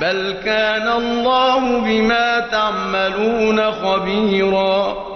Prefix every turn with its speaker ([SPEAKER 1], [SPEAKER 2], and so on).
[SPEAKER 1] بل كان الله بما تعملون خبيرا.